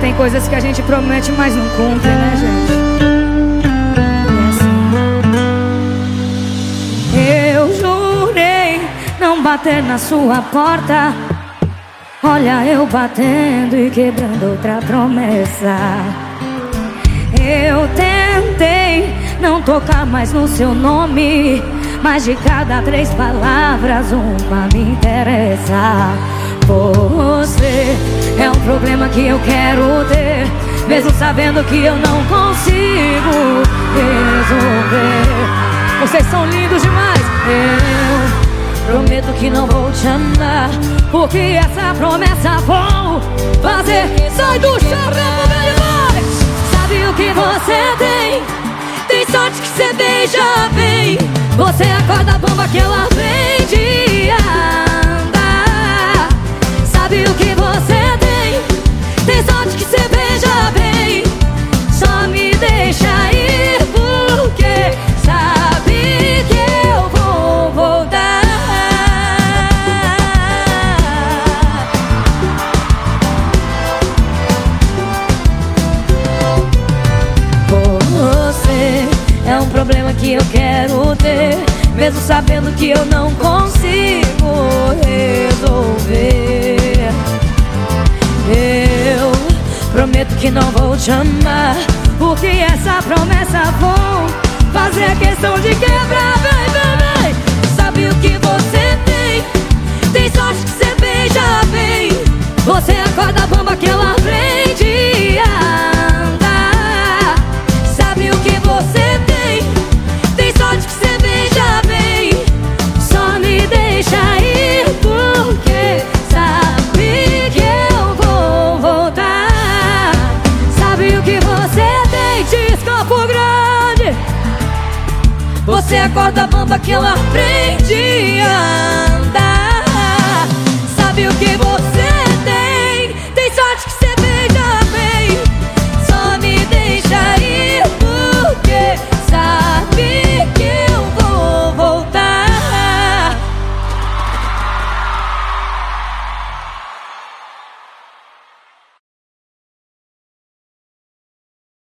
tem coisas que a gente promete, mas não cumpre, né, gente? É assim. Eu jurei não bater na sua porta. Olha eu batendo e quebrando outra promessa. Eu tentei não tocar mais no seu nome. Mas de cada três palavras, uma me interessa. Você é um problema que eu quero ter, mesmo sabendo que eu não consigo resolver. Vocês são lindos demais. Eu prometo que não vou te amar, porque essa promessa vou fazer. Sai do chão, demais. Sabe o que você tem? Tem sorte que você beija bem. Você acorda a bomba que ela vem de eu quero ter, mesmo sabendo que eu não consigo resolver. Eu prometo que não vou te amar, porque essa promessa vou fazer questão de quebrar, Você acorda a bomba que ela aprende